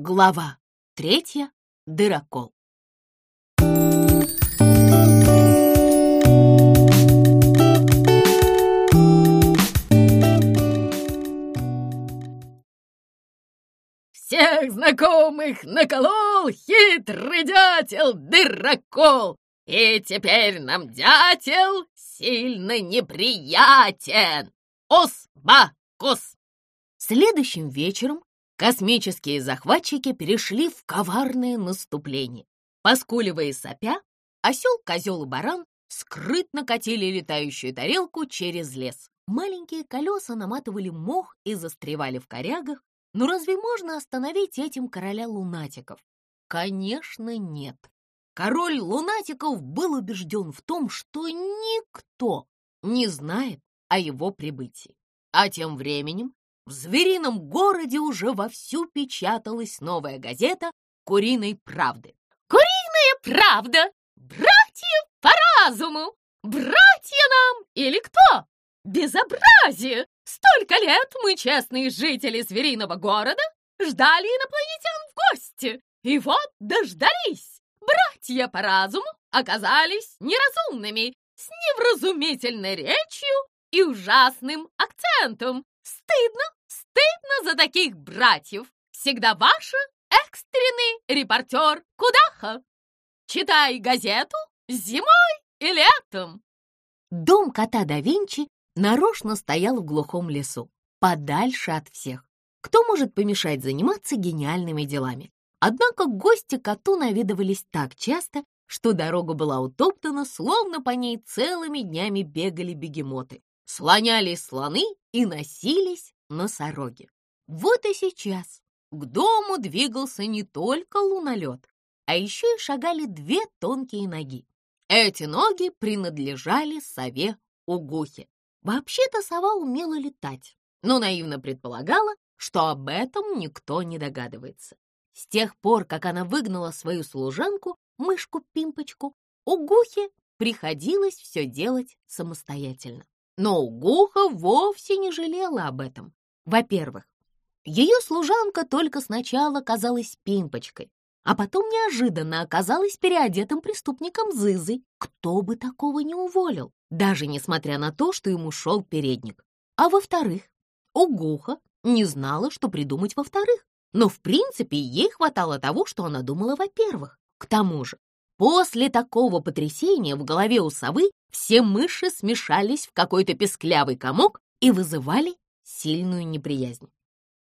Глава третья. Дырокол. Всех знакомых наколол хитрый дятел Дырокол, и теперь нам дятел сильно неприятен. Ос-ба-кус! Следующим вечером космические захватчики перешли в коварное наступление. Поскуливая и сопя, осел, козел и баран скрытно катили летающую тарелку через лес. Маленькие колеса наматывали мох и застревали в корягах. Но разве можно остановить этим короля лунатиков? Конечно, нет. Король лунатиков был убежден в том, что никто не знает о его прибытии. А тем временем в зверином городе уже вовсю печаталась новая газета «Куриной правды». «Куриная правда! Братья по разуму! Братья нам или кто? Безобразие! Столько лет мы, честные жители звериного города, ждали инопланетян в гости, и вот дождались! Братья по разуму оказались неразумными, с невразумительной речью и ужасным акцентом. Стыдно, стыдно за таких братьев. Всегда ваша экстренный репортер Кудаха. Читай газету зимой и летом. Дом кота да Винчи нарочно стоял в глухом лесу, подальше от всех. Кто может помешать заниматься гениальными делами? Однако гости коту наведывались так часто, что дорога была утоптана, словно по ней целыми днями бегали бегемоты, слонялись слоны и носились носороги. Вот и сейчас к дому двигался не только лунолет, а еще и шагали две тонкие ноги. Эти ноги принадлежали сове Угухе. Вообще-то сова умела летать, но наивно предполагала, что об этом никто не догадывается. С тех пор, как она выгнала свою служанку, мышку-пимпочку, Угухе приходилось все делать самостоятельно. Но Угуха вовсе не жалела об этом. Во-первых, ее служанка только сначала казалась пимпочкой, а потом неожиданно оказалась переодетым преступником Зызой. Кто бы такого не уволил, даже несмотря на то, что ему шел передник. А во-вторых, Угуха не знала, что придумать во-вторых. Но, в принципе, ей хватало того, что она думала во-первых. К тому же, после такого потрясения в голове у совы все мыши смешались в какой-то песклявый комок и вызывали сильную неприязнь.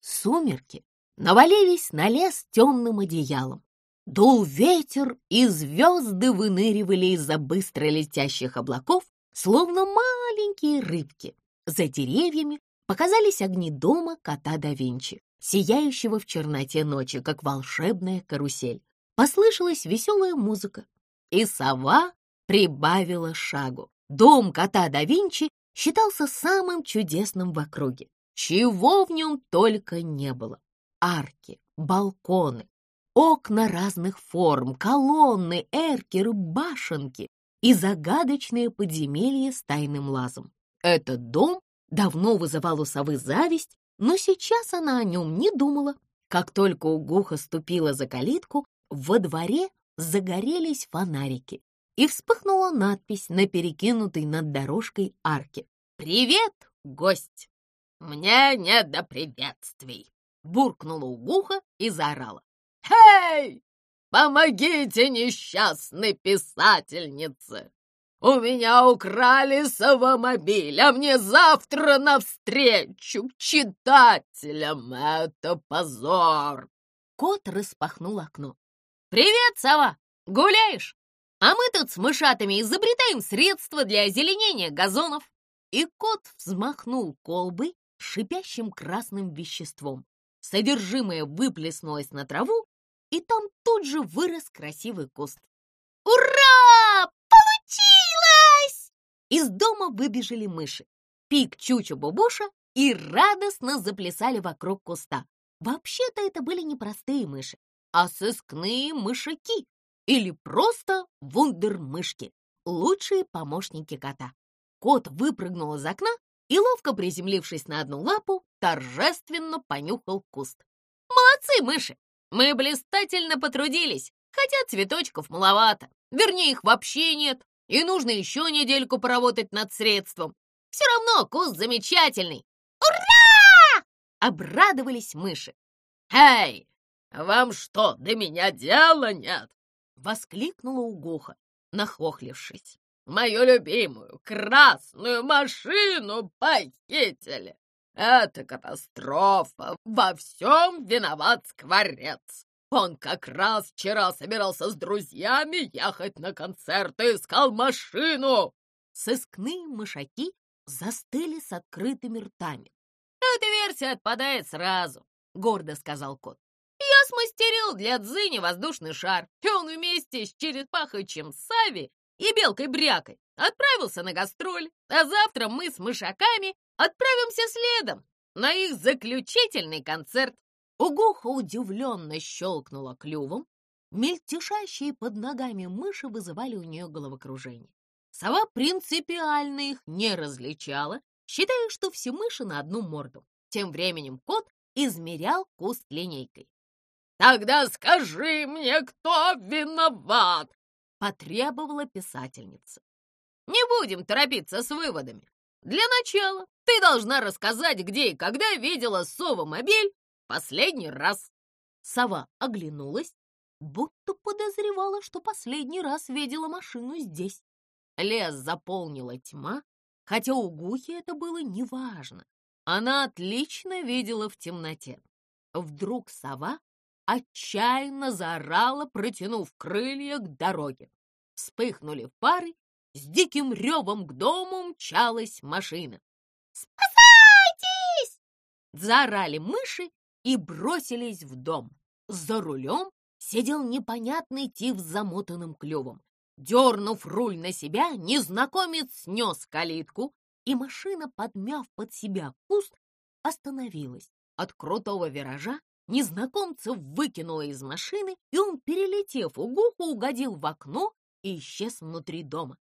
Сумерки навалились на лес темным одеялом. Дул ветер, и звезды выныривали из-за быстро летящих облаков, словно маленькие рыбки. За деревьями показались огни дома кота да Винчи, сияющего в черноте ночи, как волшебная карусель. Послышалась веселая музыка, и сова прибавила шагу. Дом кота да Винчи считался самым чудесным в округе. Чего в нем только не было. Арки, балконы, окна разных форм, колонны, эркеры, башенки и загадочные подземелья с тайным лазом. Этот дом давно вызывал у совы зависть, но сейчас она о нем не думала. Как только Угуха ступила за калитку, во дворе загорелись фонарики, и вспыхнула надпись на перекинутой над дорожкой арке. «Привет, гость!» «Мне не до приветствий!» — буркнула Угуха и заорала. «Эй, помогите несчастной писательнице! У меня украли совомобиль, а мне завтра навстречу к читателям. Это позор!» Кот распахнул окно. «Привет, сова! Гуляешь? А мы тут с мышатами изобретаем средства для озеленения газонов». И кот взмахнул колбой шипящим красным веществом. Содержимое выплеснулось на траву, и там тут же вырос красивый куст. «Ура! Получилось!» Из дома выбежали мыши. Пик, Чучу, Бубуша и радостно заплясали вокруг куста. Вообще-то это были не простые мыши, а сыскные мышаки или просто вундермышки, лучшие помощники кота. Кот выпрыгнул из окна и, ловко приземлившись на одну лапу, торжественно понюхал куст. «Молодцы, мыши! Мы блистательно потрудились, хотя цветочков маловато. Вернее, их вообще нет, и нужно еще недельку поработать над средством. Все равно куст замечательный. Ура! Обрадовались мыши. «Эй, вам что, до меня дела нет?» Воскликнула Угоха, нахохлившись. «Мою любимую красную машину похитили! Это катастрофа! Во всем виноват скворец! Он как раз вчера собирался с друзьями ехать на концерт и искал машину!» Сыскные мышаки застыли с открытыми ртами. «Эта версия отпадает сразу», — гордо сказал кот. «Я смастерил для Дзыни воздушный шар, и он вместе с Черепаховичем Сави и Белкой-Брякой отправился на гастроль, а завтра мы с мышаками отправимся следом на их заключительный концерт. Угуха удивленно щелкнула клювом. Мельтешащие под ногами мыши вызывали у нее головокружение. Сова принципиально их не различала, считая, что все мыши на одну морду. Тем временем кот измерял куст линейкой. «Тогда скажи мне, кто виноват!» — потребовала писательница. «Не будем торопиться с выводами. Для начала ты должна рассказать, где и когда видела сова-мобиль последний раз. Сова оглянулась, будто подозревала, что последний раз видела машину здесь. Лес заполнила тьма, хотя у Гухи это было неважно. Она отлично видела в темноте. Вдруг сова отчаянно заорала, протянув крылья к дороге. Вспыхнули пары, с диким ревом к дому мчалась машина. «Спасайтесь!» Заорали мыши и бросились в дом. За рулем сидел непонятный тип с замотанным клювом. Дернув руль на себя, незнакомец снес калитку, и машина, подмяв под себя куст, остановилась. От крутого виража незнакомца выкинуло из машины, и он, перелетев угуху, угодил в окно и исчез внутри дома.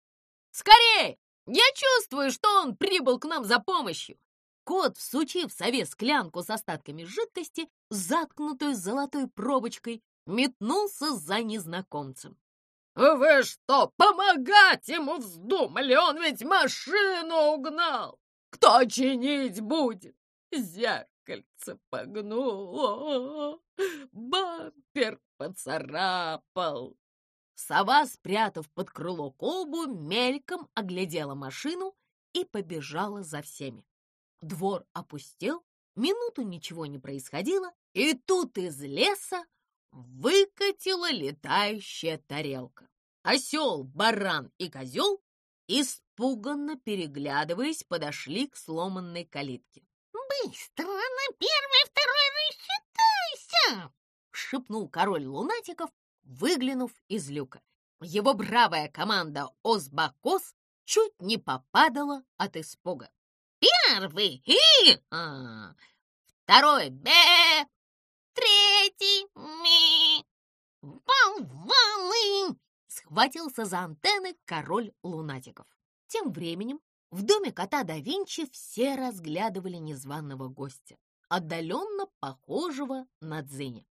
«Скорее! Я чувствую, что он прибыл к нам за помощью!» Кот, всучив сове склянку с остатками жидкости, заткнутую золотой пробочкой, метнулся за незнакомцем. «Вы что, помогать ему вздумали? Он ведь машину угнал! Кто чинить будет? Зеркальце погнуло, бампер поцарапал!» Сова, спрятав под крыло колбу, мельком оглядела машину и побежала за всеми. Двор опустел, минуту ничего не происходило, и тут из леса выкатила летающая тарелка. Осел, баран и козел, испуганно переглядываясь, подошли к сломанной калитке. «Быстро на первый, второй рассчитайся!» — шепнул король лунатиков, выглянув из люка. Его бравая команда Озбакос чуть не попадала от испуга. Первый и, а, второй бе, третий ми. Болваны! Схватился за антенны король лунатиков. Тем временем в доме кота да Винчи все разглядывали незваного гостя, отдаленно похожего на Дзеня.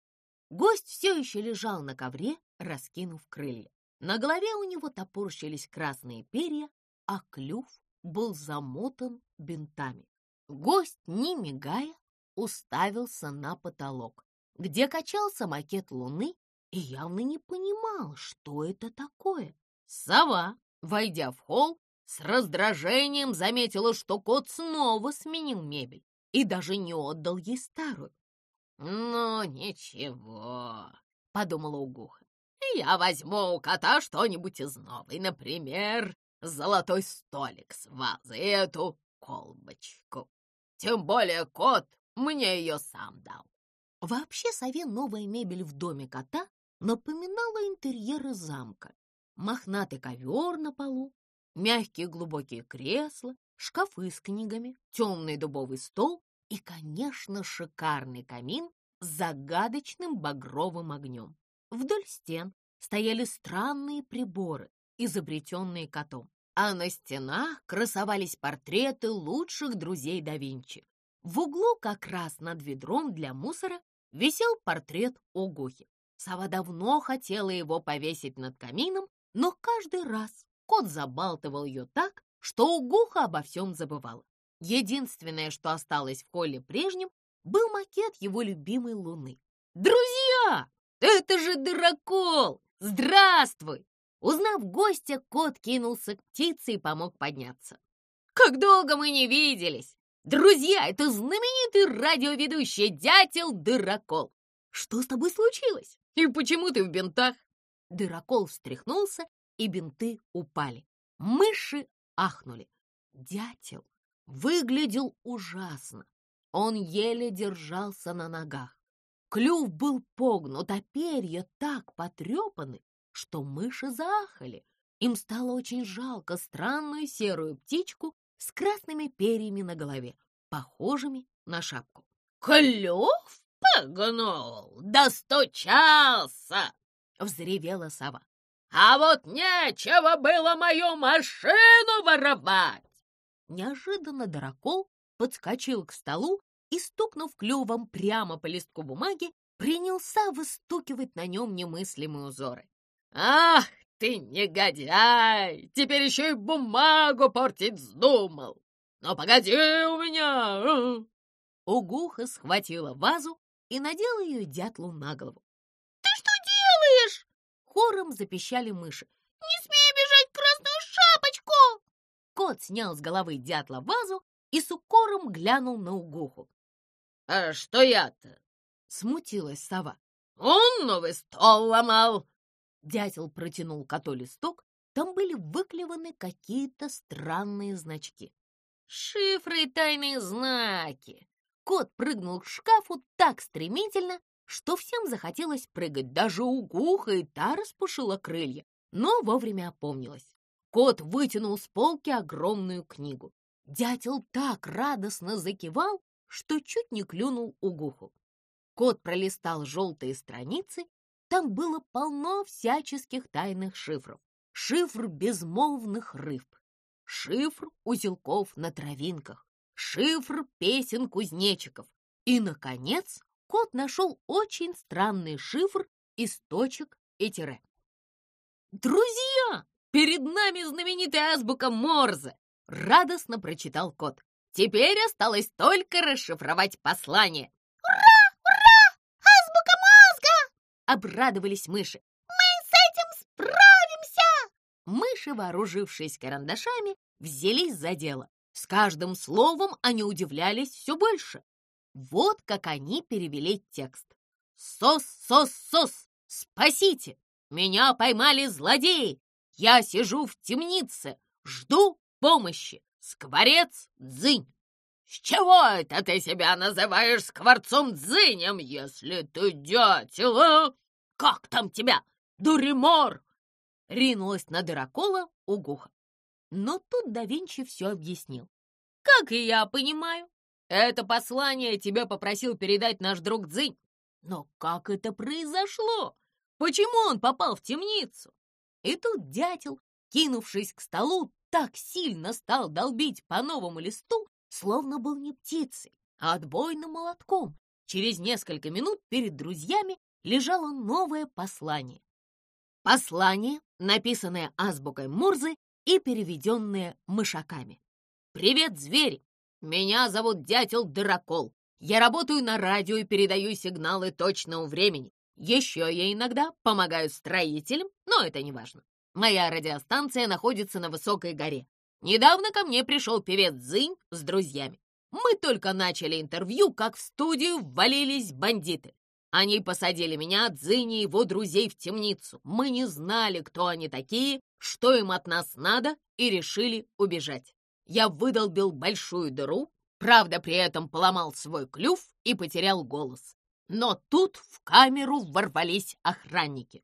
Гость все еще лежал на ковре, раскинув крылья. На голове у него топорщились красные перья, а клюв был замотан бинтами. Гость, не мигая, уставился на потолок, где качался макет луны и явно не понимал, что это такое. Сова, войдя в холл, с раздражением заметила, что кот снова сменил мебель и даже не отдал ей старую. «Ну, ничего», — подумала Угуха. «Я возьму у кота что-нибудь из новой, например, золотой столик с вазой и эту колбочку. Тем более кот мне ее сам дал. Вообще сове новая мебель в доме кота напоминала интерьеры замка. Мохнатый ковер на полу, мягкие глубокие кресла, шкафы с книгами, темный дубовый стол и, конечно, шикарный камин с загадочным багровым огнем. Вдоль стен стояли странные приборы, изобретенные котом. А на стенах красовались портреты лучших друзей да Винчи. В углу, как раз над ведром для мусора, висел портрет Угухи. Сова давно хотела его повесить над камином, но каждый раз кот забалтывал ее так, что Угуха обо всем забывала. Единственное, что осталось в холле прежнем, был макет его любимой луны. «Друзья, это же Дракол! Здравствуй!» Узнав гостя, кот кинулся к птице и помог подняться. «Как долго мы не виделись! Друзья, это знаменитый радиоведущий дятел Дырокол! Что с тобой случилось? И почему ты в бинтах?» Дырокол встряхнулся, и бинты упали. Мыши ахнули. Дятел выглядел ужасно. Он еле держался на ногах. Клюв был погнут, а перья так потрепаны, что мыши заахали. Им стало очень жалко странную серую птичку с красными перьями на голове, похожими на шапку. «Клюв погнул, достучался!» — взревела сова. «А вот нечего было мою машину воровать!» Неожиданно Дракол подскочил к столу и, стукнув клювом прямо по листку бумаги, принялся выстукивать на нем немыслимые узоры. «Ах ты, негодяй! Теперь еще и бумагу портить вздумал! Ну, погоди у меня!» а!» Угуха схватила вазу и надела ее дятлу на голову. Хором запищали мыши. «Не смей обижать красную шапочку!» Кот снял с головы дятла вазу и с укором глянул на Угуху. «А что я-то?» — смутилась сова. «Он новый стол ломал!» Дятел протянул коту листок, там были выклеваны какие-то странные значки. «Шифры и тайные знаки!» Кот прыгнул к шкафу так стремительно, что всем захотелось прыгать. Даже у Гуха и та распушила крылья, но вовремя опомнилась. Кот вытянул с полки огромную книгу. Дятел так радостно закивал, что чуть не клюнул Угуху. Кот пролистал желтые страницы там было полно всяческих тайных шифров. Шифр безмолвных рыб, шифр узелков на травинках, шифр песен кузнечиков. И, наконец, кот нашел очень странный шифр из точек и тире. «Друзья, перед нами знаменитая азбука Морзе!» — радостно прочитал кот. «Теперь осталось только расшифровать послание. обрадовались мыши. «Мы с этим справимся!» Мыши, вооружившись карандашами, взялись за дело. С каждым словом они удивлялись все больше. Вот как они перевели текст. «Сос, сос, сос! Спасите! Меня поймали злодеи! Я сижу в темнице, жду помощи! Скворец дзынь!» «С чего это ты себя называешь скворцом-дзынем, если ты дятел, а? Как там тебя, дуримор?» Ринулась на дырокола угуха. Но тут да Винчи все объяснил. «Как и я понимаю, это послание тебе попросил передать наш друг Дзынь. Но как это произошло? Почему он попал в темницу?» И тут дятел, кинувшись к столу, так сильно стал долбить по новому листу, словно был не птицей, а отбойным молотком. Через несколько минут перед друзьями лежало новое послание. Послание, написанное азбукой Мурзы и переведенное мышаками. «Привет, звери! Меня зовут Дятел Дракол. Я работаю на радио и передаю сигналы точного времени. Еще я иногда помогаю строителям, но это не важно. Моя радиостанция находится на высокой горе. Недавно ко мне пришел певец Зынь с друзьями. Мы только начали интервью, как в студию ввалились бандиты. Они посадили меня, Дзыни и его друзей в темницу. Мы не знали, кто они такие, что им от нас надо, и решили убежать. Я выдолбил большую дыру, правда, при этом поломал свой клюв и потерял голос. Но тут в камеру ворвались охранники.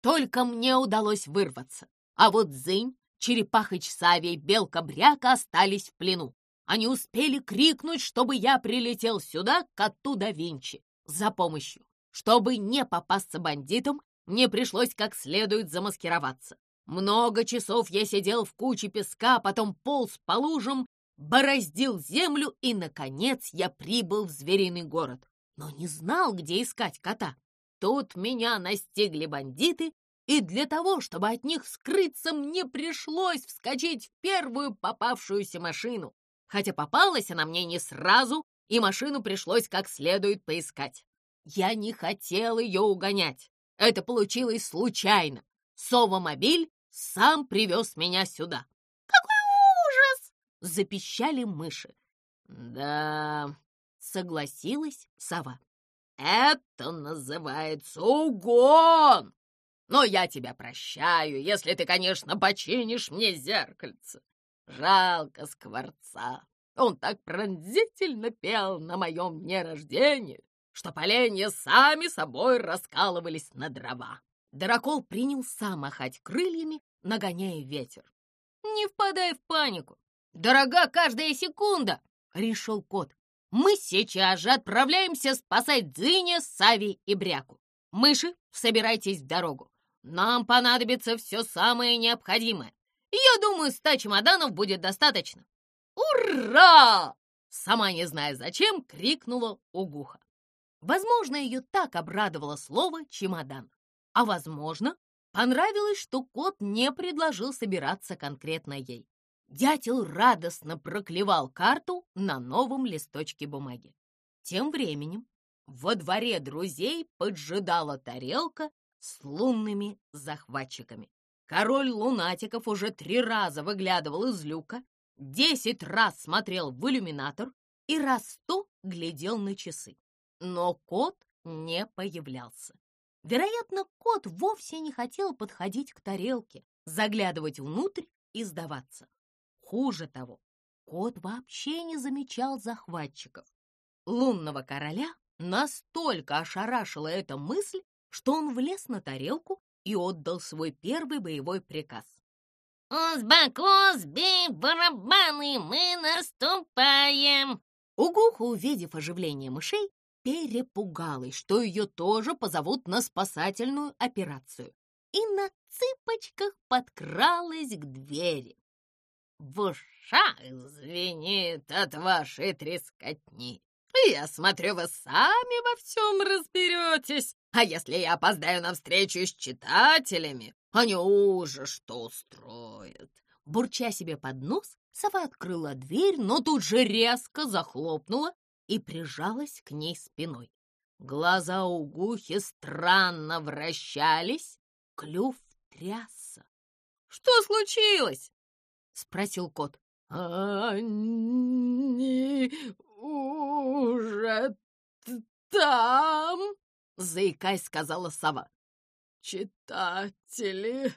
Только мне удалось вырваться. А вот Зынь Черепахыч Савий и Белка-Бряка остались в плену. Они успели крикнуть, чтобы я прилетел сюда, к коту да Винчи, за помощью. Чтобы не попасться бандитам, мне пришлось как следует замаскироваться. Много часов я сидел в куче песка, потом полз по лужам, бороздил землю, и, наконец, я прибыл в звериный город. но не знал, где искать кота. Тут меня настигли бандиты, и для того, чтобы от них скрыться, мне пришлось вскочить в первую попавшуюся машину, хотя попалась она мне не сразу, и машину пришлось как следует поискать. Я не хотел ее угонять. Это получилось случайно. Сова-мобиль сам привез меня сюда. Какой ужас! Запищали мыши. Да, согласилась сова. Это называется угон. Но я тебя прощаю, если ты, конечно, починишь мне зеркальце. Жалко скворца. Он так пронзительно пел на моем дне рождения, что поленья сами собой раскалывались на дрова. Дракол принялся махать крыльями, нагоняя ветер. «Не впадай в панику! Дорога каждая секунда!» — решил кот. «Мы сейчас же отправляемся спасать Дзиня, Сави и Бряку. Мыши, собирайтесь в дорогу. Нам понадобится все самое необходимое. Я думаю, ста чемоданов будет достаточно. «Ура!» Сама не зная зачем, крикнула Угуха. Возможно, ее так обрадовало слово «чемодан». А возможно, понравилось, что кот не предложил собираться конкретно ей. Дятел радостно проклевал карту на новом листочке бумаги. Тем временем во дворе друзей поджидала тарелка с лунными захватчиками. Король лунатиков уже три раза выглядывал из люка, десять раз смотрел в иллюминатор и раз сто глядел на часы. Но кот не появлялся. Вероятно, кот вовсе не хотел подходить к тарелке, заглядывать внутрь и сдаваться. Хуже того, кот вообще не замечал захватчиков. Лунного короля настолько ошарашила эта мысль, что он влез на тарелку и отдал свой первый боевой приказ. «Узбакус, бей барабаны, мы наступаем!» Угуха, увидев оживление мышей, перепугалась, что ее тоже позовут на спасательную операцию, и на цыпочках подкралась к двери. «В ушах звенит от вашей трескотни. Я смотрю, вы сами во всем разберетесь. А если я опоздаю на встречу с читателями, они уже что устроят?» Бурча себе под нос, сова открыла дверь, но тут же резко захлопнула и прижалась к ней спиной. Глаза у Гухи странно вращались, клюв трясся. «Что случилось?» — спросил кот. «Они уже там?» — заикаясь, сказала сова. «Читатели